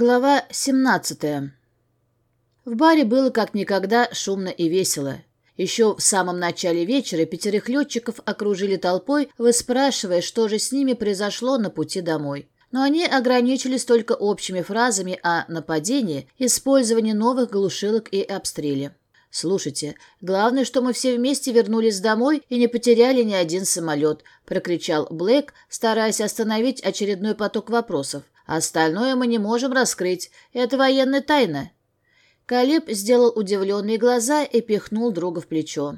Глава 17. В баре было как никогда шумно и весело. Еще в самом начале вечера пятерых летчиков окружили толпой, выспрашивая, что же с ними произошло на пути домой. Но они ограничились только общими фразами о нападении, использовании новых глушилок и обстреле. «Слушайте, главное, что мы все вместе вернулись домой и не потеряли ни один самолет», – прокричал Блэк, стараясь остановить очередной поток вопросов – Остальное мы не можем раскрыть. Это военная тайна». Калеб сделал удивленные глаза и пихнул друга в плечо.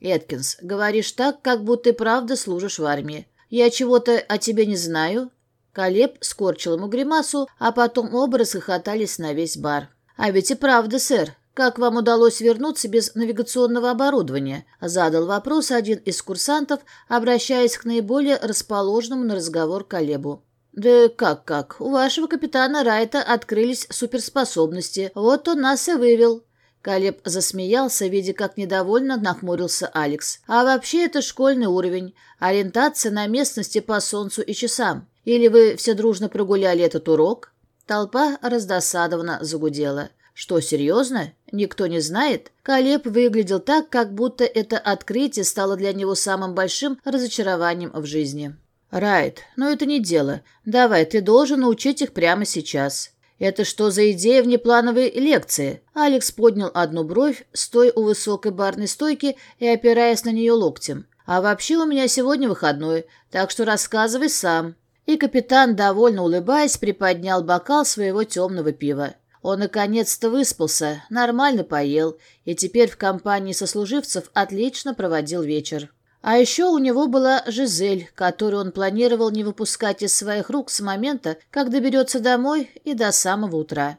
«Эткинс, говоришь так, как будто ты правда служишь в армии. Я чего-то о тебе не знаю». Калеб скорчил ему гримасу, а потом оба расхохотались на весь бар. «А ведь и правда, сэр, как вам удалось вернуться без навигационного оборудования?» – задал вопрос один из курсантов, обращаясь к наиболее расположенному на разговор Калебу. Да как как? У вашего капитана Райта открылись суперспособности. Вот он нас и вывел. Калеб засмеялся, видя, как недовольно нахмурился Алекс. А вообще это школьный уровень. Ориентация на местности по солнцу и часам. Или вы все дружно прогуляли этот урок? Толпа раздосадованно загудела. Что, серьезно? Никто не знает? Калеб выглядел так, как будто это открытие стало для него самым большим разочарованием в жизни. Райт, но ну, это не дело. Давай, ты должен учить их прямо сейчас. Это что за идея внеплановой лекции? Алекс поднял одну бровь, стоя у высокой барной стойки и опираясь на нее локтем. А вообще у меня сегодня выходной, так что рассказывай сам. И капитан, довольно улыбаясь, приподнял бокал своего темного пива. Он наконец-то выспался, нормально поел и теперь в компании сослуживцев отлично проводил вечер. А еще у него была Жизель, которую он планировал не выпускать из своих рук с момента, как доберется домой и до самого утра.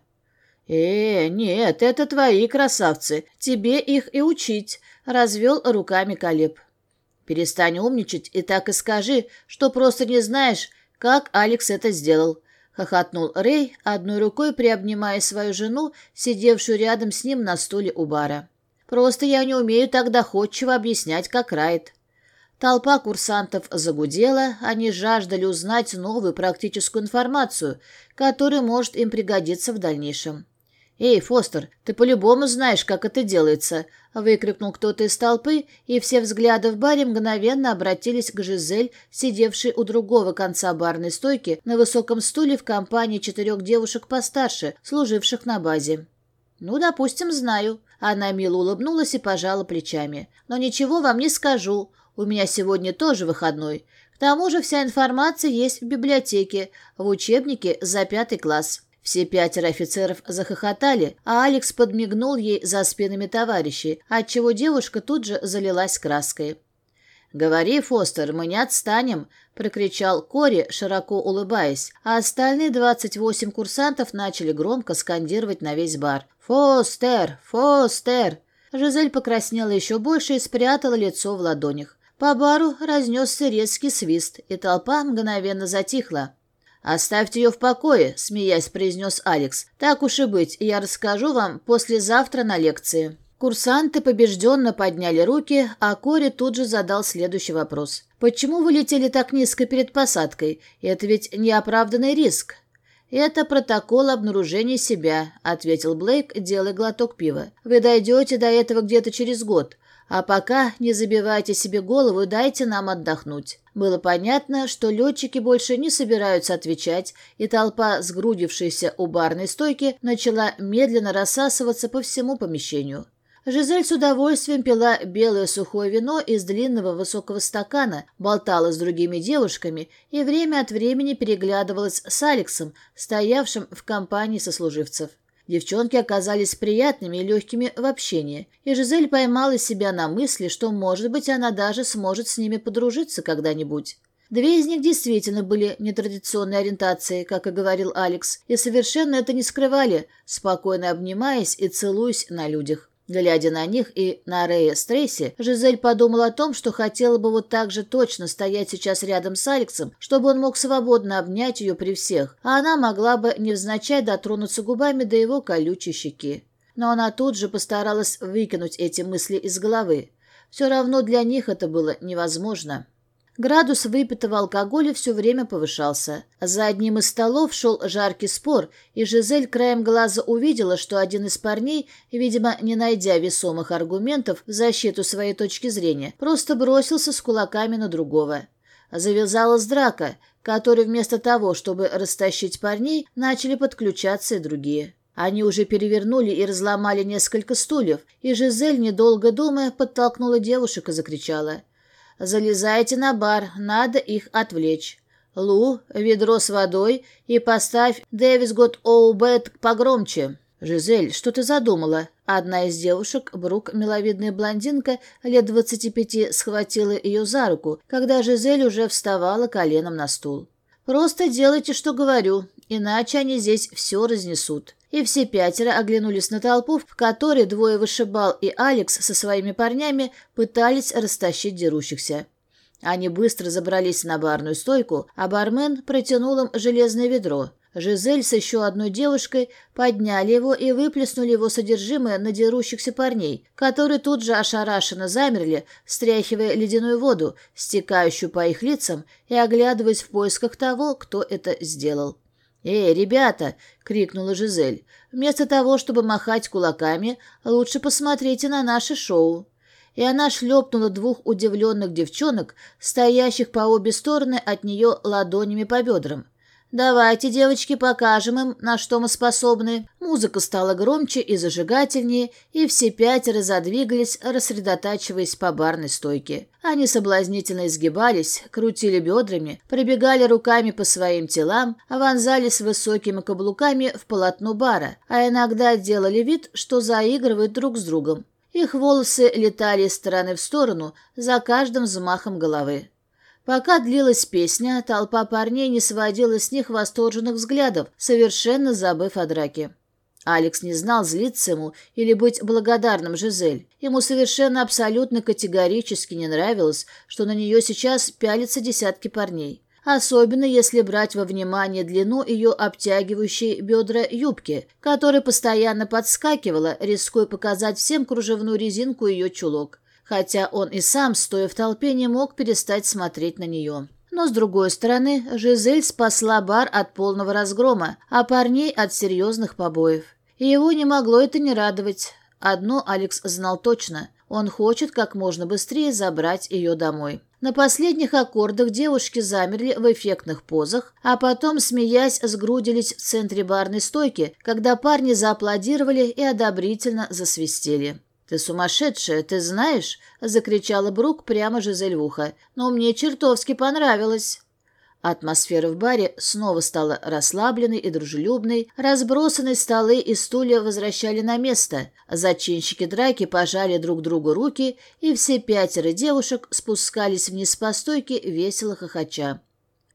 «Э, нет, это твои красавцы, тебе их и учить», — развел руками Калеб. «Перестань умничать и так и скажи, что просто не знаешь, как Алекс это сделал», — хохотнул Рэй, одной рукой приобнимая свою жену, сидевшую рядом с ним на стуле у бара. «Просто я не умею так доходчиво объяснять, как Райт». Толпа курсантов загудела, они жаждали узнать новую практическую информацию, которая может им пригодиться в дальнейшем. «Эй, Фостер, ты по-любому знаешь, как это делается!» — выкрикнул кто-то из толпы, и все взгляды в баре мгновенно обратились к Жизель, сидевшей у другого конца барной стойки на высоком стуле в компании четырех девушек постарше, служивших на базе. «Ну, допустим, знаю». Она мило улыбнулась и пожала плечами. «Но ничего вам не скажу. У меня сегодня тоже выходной. К тому же вся информация есть в библиотеке, в учебнике за пятый класс». Все пятеро офицеров захохотали, а Алекс подмигнул ей за спинами товарищей, отчего девушка тут же залилась краской. «Говори, Фостер, мы не отстанем!» — прокричал Кори, широко улыбаясь, а остальные 28 курсантов начали громко скандировать на весь бар. «Фостер! Фостер!» Жизель покраснела еще больше и спрятала лицо в ладонях. По-бару разнесся резкий свист, и толпа мгновенно затихла. «Оставьте ее в покое», — смеясь произнес Алекс. «Так уж и быть, я расскажу вам послезавтра на лекции». Курсанты побежденно подняли руки, а Кори тут же задал следующий вопрос. «Почему вы летели так низко перед посадкой? Это ведь неоправданный риск». «Это протокол обнаружения себя», — ответил Блейк, делая глоток пива. «Вы дойдете до этого где-то через год. А пока не забивайте себе голову, дайте нам отдохнуть. Было понятно, что летчики больше не собираются отвечать, и толпа, сгрудившаяся у барной стойки, начала медленно рассасываться по всему помещению. Жизель с удовольствием пила белое сухое вино из длинного высокого стакана, болтала с другими девушками и время от времени переглядывалась с Алексом, стоявшим в компании сослуживцев. Девчонки оказались приятными и легкими в общении, и Жизель поймала себя на мысли, что, может быть, она даже сможет с ними подружиться когда-нибудь. Две из них действительно были нетрадиционной ориентации, как и говорил Алекс, и совершенно это не скрывали, спокойно обнимаясь и целуясь на людях. Глядя на них и на Рея Стресси, Жизель подумала о том, что хотела бы вот так же точно стоять сейчас рядом с Алексом, чтобы он мог свободно обнять ее при всех, а она могла бы невзначай дотронуться губами до его колючей щеки. Но она тут же постаралась выкинуть эти мысли из головы. Все равно для них это было невозможно. Градус выпитого алкоголя все время повышался. За одним из столов шел жаркий спор, и Жизель краем глаза увидела, что один из парней, видимо, не найдя весомых аргументов в защиту своей точки зрения, просто бросился с кулаками на другого. Завязалась драка, которой вместо того, чтобы растащить парней, начали подключаться и другие. Они уже перевернули и разломали несколько стульев, и Жизель, недолго думая, подтолкнула девушек и закричала – залезайте на бар, надо их отвлечь. Лу, ведро с водой и поставь Дэвис Гот Оубет погромче». «Жизель, что ты задумала?» Одна из девушек, Брук, миловидная блондинка, лет 25, схватила ее за руку, когда Жизель уже вставала коленом на стул. «Просто делайте, что говорю, иначе они здесь все разнесут» и все пятеро а оглянулись на толпу, в которой двое вышибал и Алекс со своими парнями пытались растащить дерущихся. Они быстро забрались на барную стойку, а бармен протянул им железное ведро. Жизель с еще одной девушкой подняли его и выплеснули его содержимое на дерущихся парней, которые тут же ошарашенно замерли, стряхивая ледяную воду, стекающую по их лицам и оглядываясь в поисках того, кто это сделал. «Эй, ребята!» — крикнула Жизель. «Вместо того, чтобы махать кулаками, лучше посмотрите на наше шоу». И она шлепнула двух удивленных девчонок, стоящих по обе стороны от нее ладонями по бедрам. Давайте, девочки, покажем им, на что мы способны. Музыка стала громче и зажигательнее, и все пятеро задвигались, рассредотачиваясь по барной стойке. Они соблазнительно изгибались, крутили бедрами, пробегали руками по своим телам, вонзались высокими каблуками в полотно бара, а иногда делали вид, что заигрывают друг с другом. Их волосы летали из стороны в сторону за каждым взмахом головы. Пока длилась песня, толпа парней не сводила с них восторженных взглядов, совершенно забыв о драке. Алекс не знал, злиться ему или быть благодарным Жизель. Ему совершенно абсолютно категорически не нравилось, что на нее сейчас пялятся десятки парней. Особенно если брать во внимание длину ее обтягивающей бедра юбки, которая постоянно подскакивала, рискуя показать всем кружевную резинку ее чулок хотя он и сам, стоя в толпе, не мог перестать смотреть на нее. Но, с другой стороны, Жизель спасла бар от полного разгрома, а парней от серьезных побоев. И его не могло это не радовать. Одно Алекс знал точно – он хочет как можно быстрее забрать ее домой. На последних аккордах девушки замерли в эффектных позах, а потом, смеясь, сгрудились в центре барной стойки, когда парни зааплодировали и одобрительно засвистели. Ты сумасшедшая, ты знаешь?» — закричала Брук прямо же за львуха. «Но мне чертовски понравилось!» Атмосфера в баре снова стала расслабленной и дружелюбной, разбросанные столы и стулья возвращали на место, зачинщики драки пожали друг другу руки, и все пятеро девушек спускались вниз по стойке, весело хохоча.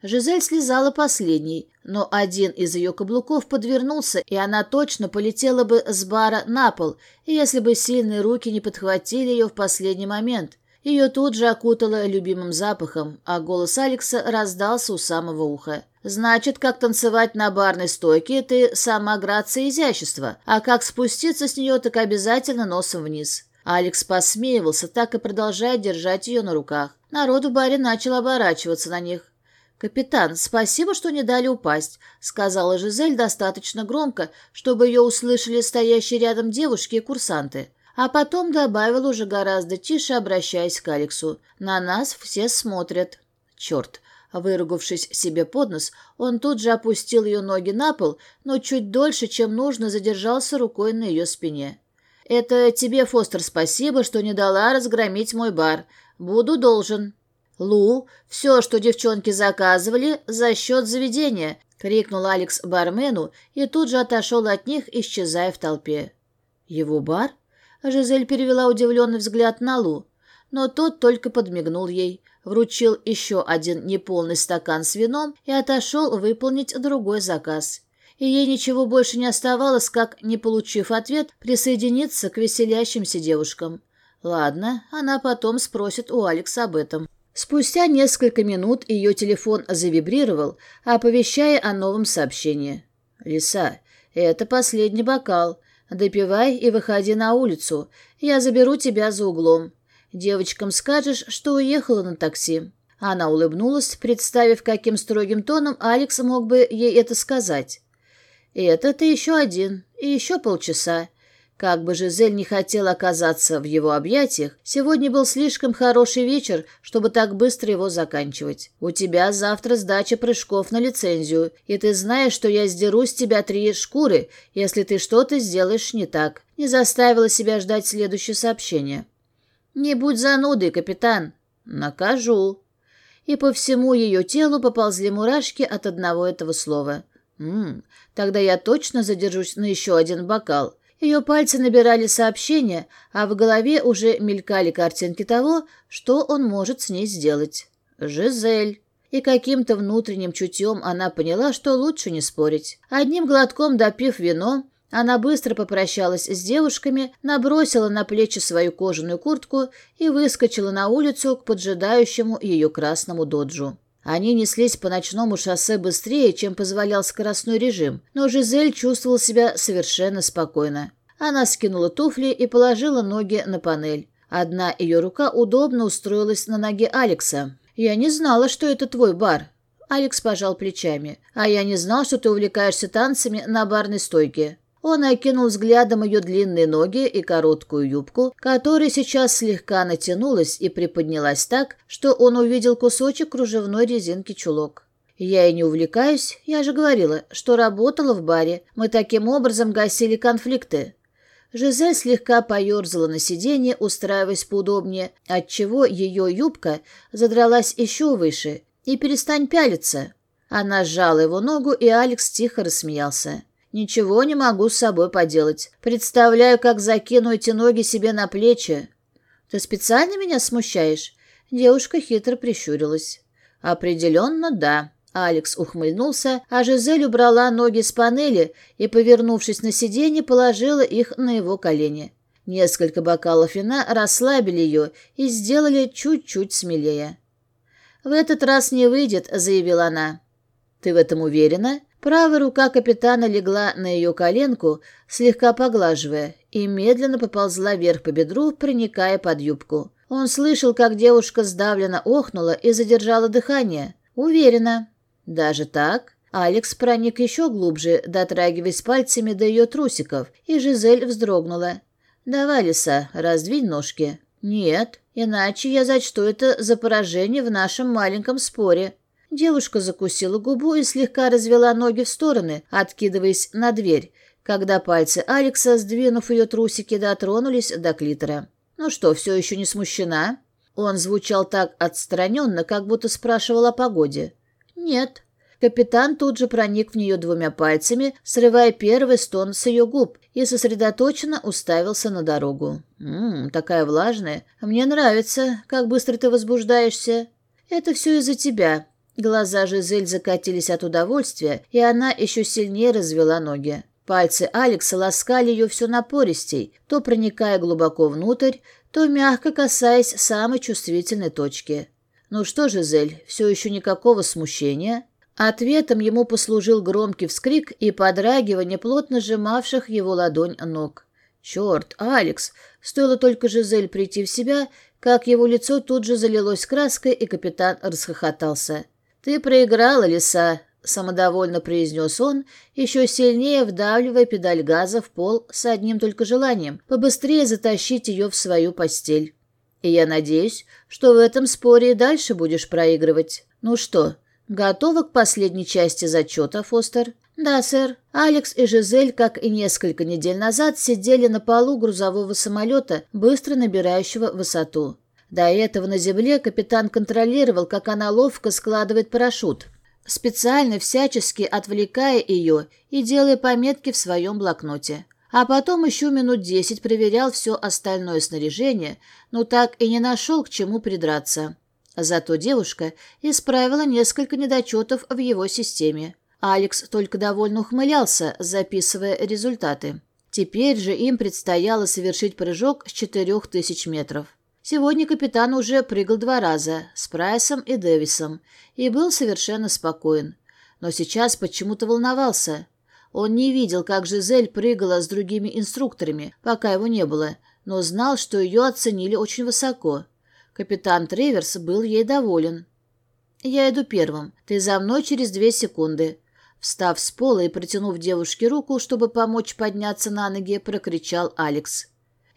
Жизель слезала последней, но один из ее каблуков подвернулся, и она точно полетела бы с бара на пол, если бы сильные руки не подхватили ее в последний момент. Ее тут же окутало любимым запахом, а голос Алекса раздался у самого уха. «Значит, как танцевать на барной стойке, ты сама грация и изящество, а как спуститься с нее, так обязательно носом вниз». Алекс посмеивался, так и продолжая держать ее на руках. Народ в баре начал оборачиваться на них. «Капитан, спасибо, что не дали упасть», — сказала Жизель достаточно громко, чтобы ее услышали стоящие рядом девушки и курсанты. А потом добавила уже гораздо тише, обращаясь к Алексу. «На нас все смотрят». «Черт!» Выругавшись себе под нос, он тут же опустил ее ноги на пол, но чуть дольше, чем нужно, задержался рукой на ее спине. «Это тебе, Фостер, спасибо, что не дала разгромить мой бар. Буду должен». «Лу, все, что девчонки заказывали, за счет заведения!» — крикнул Алекс бармену и тут же отошел от них, исчезая в толпе. «Его бар?» — Жизель перевела удивленный взгляд на Лу, но тот только подмигнул ей, вручил еще один неполный стакан с вином и отошел выполнить другой заказ. И ей ничего больше не оставалось, как, не получив ответ, присоединиться к веселящимся девушкам. Ладно, она потом спросит у Алекса об этом. Спустя несколько минут ее телефон завибрировал, а оповещая о новом сообщении. «Лиса, это последний бокал. Допивай и выходи на улицу. Я заберу тебя за углом. Девочкам скажешь, что уехала на такси». Она улыбнулась, представив, каким строгим тоном Алекс мог бы ей это сказать. «Это ты еще один, и еще полчаса. Как бы Жизель не хотел оказаться в его объятиях, сегодня был слишком хороший вечер, чтобы так быстро его заканчивать. У тебя завтра сдача прыжков на лицензию, и ты знаешь, что я сдеру с тебя три шкуры, если ты что-то сделаешь не так. Не заставила себя ждать следующее сообщение. «Не будь занудой, капитан. Накажу». И по всему ее телу поползли мурашки от одного этого слова. «М «Тогда я точно задержусь на еще один бокал». Ее пальцы набирали сообщения, а в голове уже мелькали картинки того, что он может с ней сделать. «Жизель». И каким-то внутренним чутьем она поняла, что лучше не спорить. Одним глотком допив вино, она быстро попрощалась с девушками, набросила на плечи свою кожаную куртку и выскочила на улицу к поджидающему ее красному доджу. Они неслись по ночному шоссе быстрее, чем позволял скоростной режим, но Жизель чувствовал себя совершенно спокойно. Она скинула туфли и положила ноги на панель. Одна ее рука удобно устроилась на ноге Алекса. «Я не знала, что это твой бар». Алекс пожал плечами. «А я не знал, что ты увлекаешься танцами на барной стойке». Он окинул взглядом ее длинные ноги и короткую юбку, которая сейчас слегка натянулась и приподнялась так, что он увидел кусочек кружевной резинки чулок. Я и не увлекаюсь, я же говорила, что работала в баре. Мы таким образом гасили конфликты. Жизель слегка поерзала на сиденье, устраиваясь поудобнее, отчего ее юбка задралась еще выше. «И перестань пялиться!» Она сжала его ногу, и Алекс тихо рассмеялся. Ничего не могу с собой поделать. Представляю, как закину эти ноги себе на плечи. Ты специально меня смущаешь? Девушка хитро прищурилась. Определенно, да. Алекс ухмыльнулся, а Жизель убрала ноги с панели и, повернувшись на сиденье, положила их на его колени. Несколько бокалов вина расслабили ее и сделали чуть-чуть смелее. «В этот раз не выйдет», — заявила она. «Ты в этом уверена?» Правая рука капитана легла на ее коленку, слегка поглаживая, и медленно поползла вверх по бедру, проникая под юбку. Он слышал, как девушка сдавленно охнула и задержала дыхание. Уверена. Даже так? Алекс проник еще глубже, дотрагиваясь пальцами до ее трусиков, и Жизель вздрогнула. «Давай, лиса, раздвинь ножки». «Нет, иначе я зачту это за поражение в нашем маленьком споре». Девушка закусила губу и слегка развела ноги в стороны, откидываясь на дверь, когда пальцы Алекса, сдвинув ее трусики, дотронулись до клитора. «Ну что, все еще не смущена?» Он звучал так отстраненно, как будто спрашивал о погоде. «Нет». Капитан тут же проник в нее двумя пальцами, срывая первый стон с ее губ, и сосредоточенно уставился на дорогу. «Ммм, такая влажная. Мне нравится, как быстро ты возбуждаешься. Это все из-за тебя», Глаза Жизель закатились от удовольствия, и она еще сильнее развела ноги. Пальцы Алекса ласкали ее все напористей, то проникая глубоко внутрь, то мягко касаясь самой чувствительной точки. «Ну что, Жизель, все еще никакого смущения?» Ответом ему послужил громкий вскрик и подрагивание плотно сжимавших его ладонь ног. «Черт, Алекс!» Стоило только Жизель прийти в себя, как его лицо тут же залилось краской, и капитан расхохотался. «Ты проиграла, лиса!» — самодовольно произнес он, еще сильнее вдавливая педаль газа в пол с одним только желанием — побыстрее затащить ее в свою постель. «И я надеюсь, что в этом споре и дальше будешь проигрывать. Ну что, готова к последней части зачета, Фостер?» «Да, сэр». Алекс и Жизель, как и несколько недель назад, сидели на полу грузового самолета, быстро набирающего высоту. До этого на земле капитан контролировал, как она ловко складывает парашют, специально всячески отвлекая ее и делая пометки в своем блокноте. А потом еще минут десять проверял все остальное снаряжение, но так и не нашел, к чему придраться. Зато девушка исправила несколько недочетов в его системе. Алекс только довольно ухмылялся, записывая результаты. Теперь же им предстояло совершить прыжок с 4000 метров. Сегодня капитан уже прыгал два раза, с Прайсом и Дэвисом, и был совершенно спокоен. Но сейчас почему-то волновался. Он не видел, как Жизель прыгала с другими инструкторами, пока его не было, но знал, что ее оценили очень высоко. Капитан Треверс был ей доволен. «Я иду первым. Ты за мной через две секунды». Встав с пола и протянув девушке руку, чтобы помочь подняться на ноги, прокричал Алекс.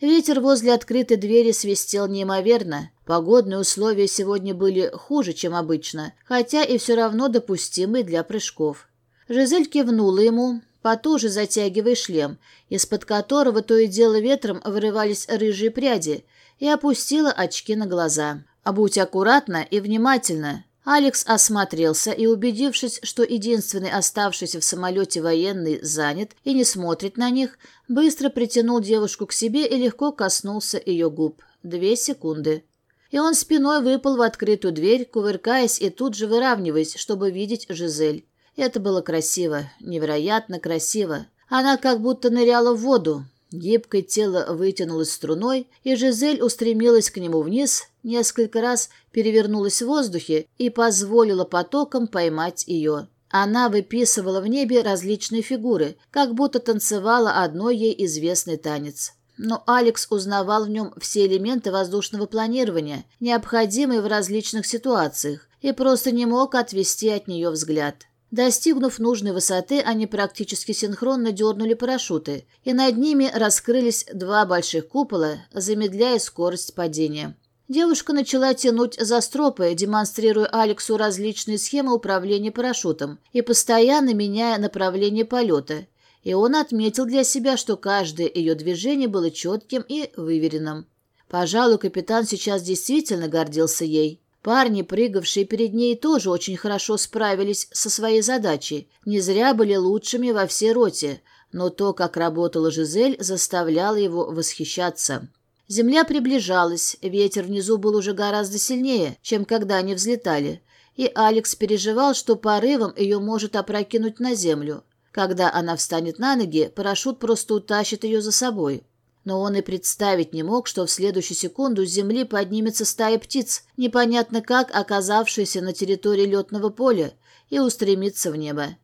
Ветер возле открытой двери свистел неимоверно. Погодные условия сегодня были хуже, чем обычно, хотя и все равно допустимы для прыжков. Жизель кивнула ему, потуже затягивая шлем, из-под которого то и дело ветром вырывались рыжие пряди, и опустила очки на глаза. «А будь аккуратна и внимательна», Алекс осмотрелся и, убедившись, что единственный оставшийся в самолете военный занят и не смотрит на них, быстро притянул девушку к себе и легко коснулся ее губ. Две секунды. И он спиной выпал в открытую дверь, кувыркаясь и тут же выравниваясь, чтобы видеть Жизель. Это было красиво, невероятно красиво. Она как будто ныряла в воду, Гибкое тело вытянулось струной, и Жизель устремилась к нему вниз, несколько раз перевернулась в воздухе и позволила потокам поймать ее. Она выписывала в небе различные фигуры, как будто танцевала одной ей известный танец. Но Алекс узнавал в нем все элементы воздушного планирования, необходимые в различных ситуациях, и просто не мог отвести от нее взгляд. Достигнув нужной высоты, они практически синхронно дернули парашюты, и над ними раскрылись два больших купола, замедляя скорость падения. Девушка начала тянуть за стропы, демонстрируя Алексу различные схемы управления парашютом и постоянно меняя направление полета. И он отметил для себя, что каждое ее движение было четким и выверенным. Пожалуй, капитан сейчас действительно гордился ей. Парни, прыгавшие перед ней, тоже очень хорошо справились со своей задачей, не зря были лучшими во всей роте, но то, как работала Жизель, заставляло его восхищаться. Земля приближалась, ветер внизу был уже гораздо сильнее, чем когда они взлетали, и Алекс переживал, что порывом ее может опрокинуть на землю. Когда она встанет на ноги, парашют просто утащит ее за собой. Но он и представить не мог, что в следующую секунду с земли поднимется стая птиц, непонятно как оказавшаяся на территории летного поля, и устремится в небо.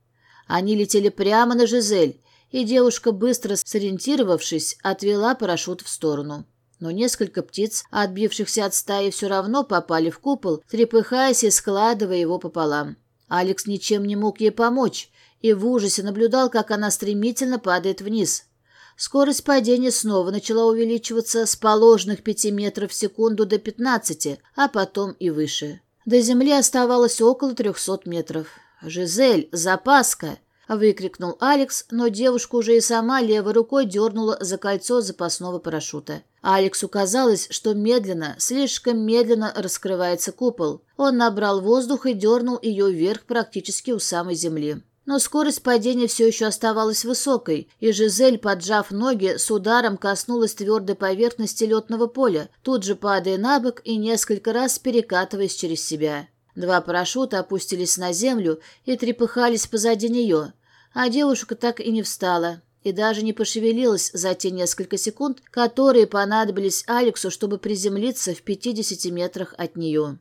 Они летели прямо на Жизель, и девушка, быстро сориентировавшись, отвела парашют в сторону. Но несколько птиц, отбившихся от стаи, все равно попали в купол, трепыхаясь и складывая его пополам. Алекс ничем не мог ей помочь и в ужасе наблюдал, как она стремительно падает вниз – Скорость падения снова начала увеличиваться с положенных 5 метров в секунду до 15, а потом и выше. До земли оставалось около 300 метров. «Жизель, запаска!» — выкрикнул Алекс, но девушка уже и сама левой рукой дернула за кольцо запасного парашюта. Алексу казалось, что медленно, слишком медленно раскрывается купол. Он набрал воздух и дернул ее вверх практически у самой земли. Но скорость падения все еще оставалась высокой, и Жизель, поджав ноги, с ударом коснулась твердой поверхности летного поля, тут же падая на бок и несколько раз перекатываясь через себя. Два парашюта опустились на землю и трепыхались позади нее, а девушка так и не встала и даже не пошевелилась за те несколько секунд, которые понадобились Алексу, чтобы приземлиться в 50 метрах от нее.